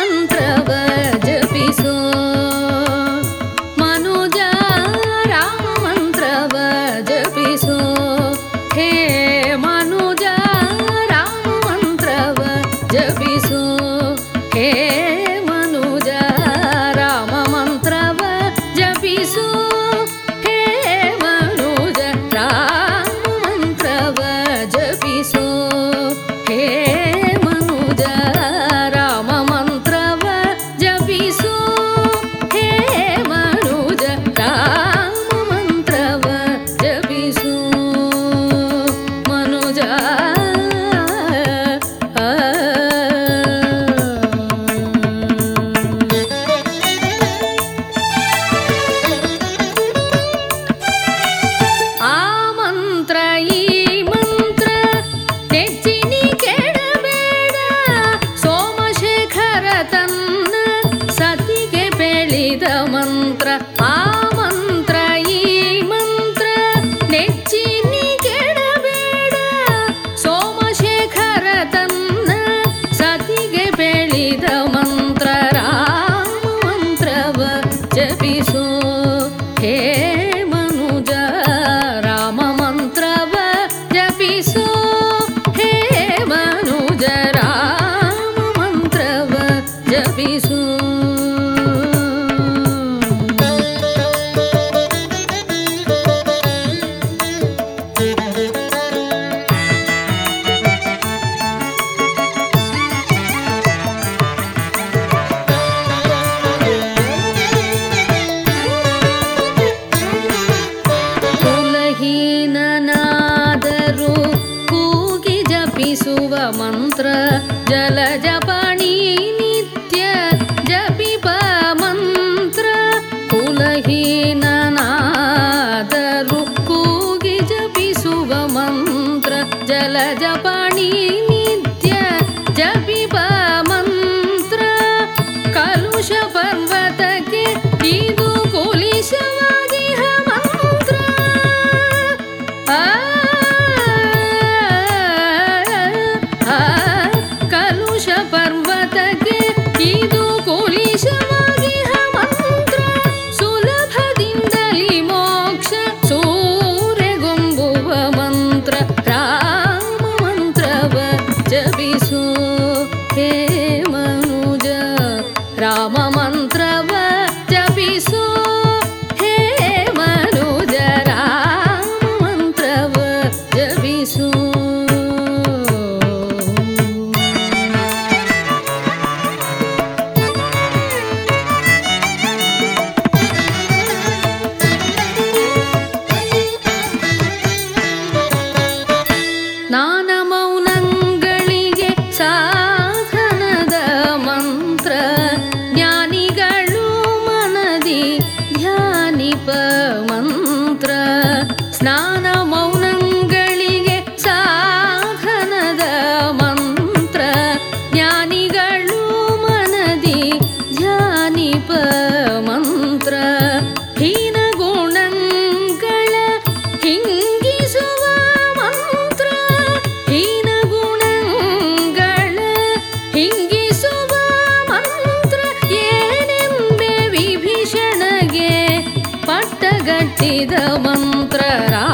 மன்றவர் So. कटिधमन्त्ररा